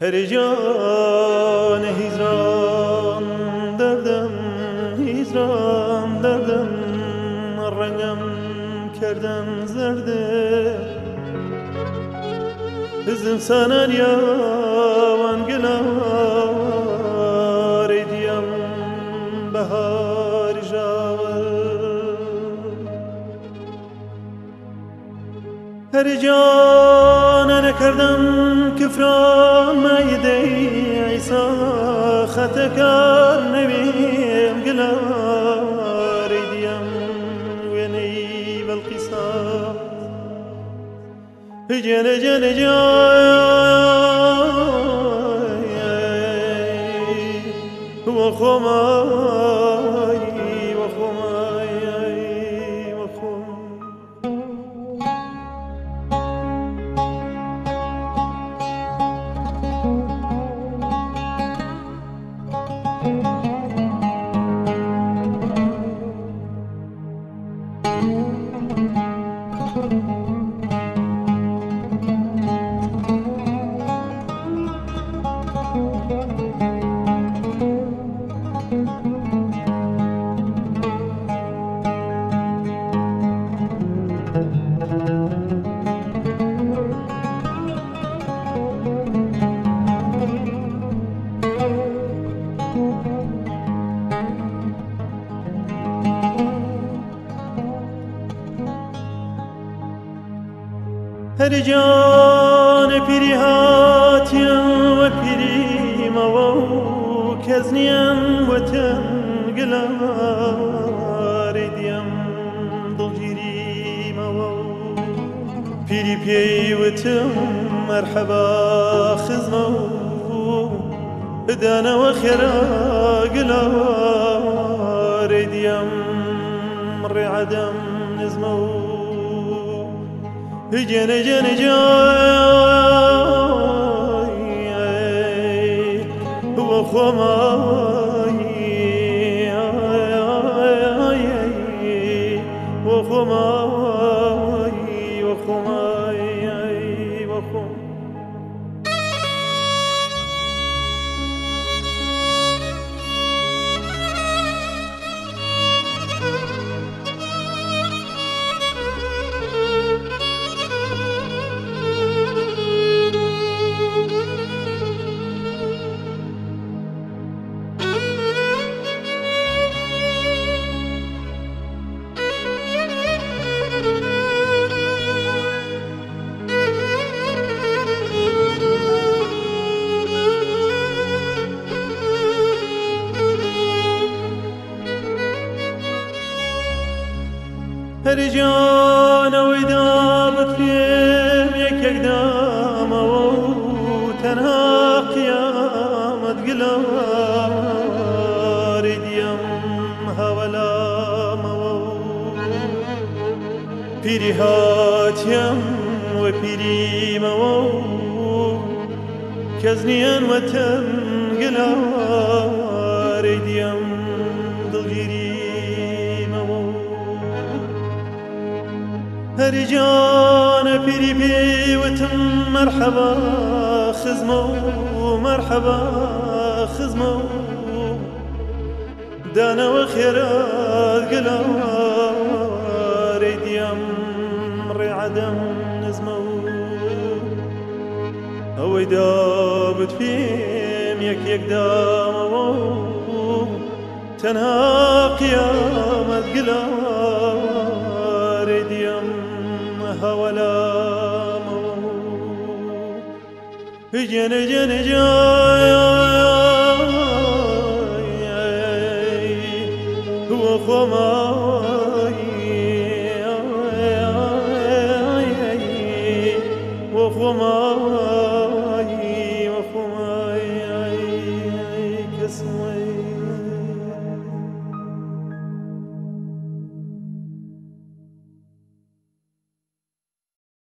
هریجان هیزران دردم هیزران دردم رنگم کردن زرده هزم سنر یا وانگلار دیم بهار جاور هر جان نکردم کفران. Nevim gelar ediyem ve ney vel qisas جل جل جاي هر جان پیری هاتیم و پیری موو کزنیم و تن گلار دیم دلگیری موو پیری پی و تم مرحبا خزمو دانا و خیرا گلار دیم رعدم نزمو جنه جنه جای و خمار هر جان و دابت فيم يك يقدام و تنها قيامت قلار ديم هولا مو پیری هاتیم و پیری مو کزنیان و تن گلار دیم. هر جان پیری پی و تم مرحبا خزمو مرحبا خزمو. دانا وخيرات قلار ديم رعدم نزمو. أو دابت فيم يك يك دامو. تنها قيامة ديم هولامو جن جن جاي. Oh, my.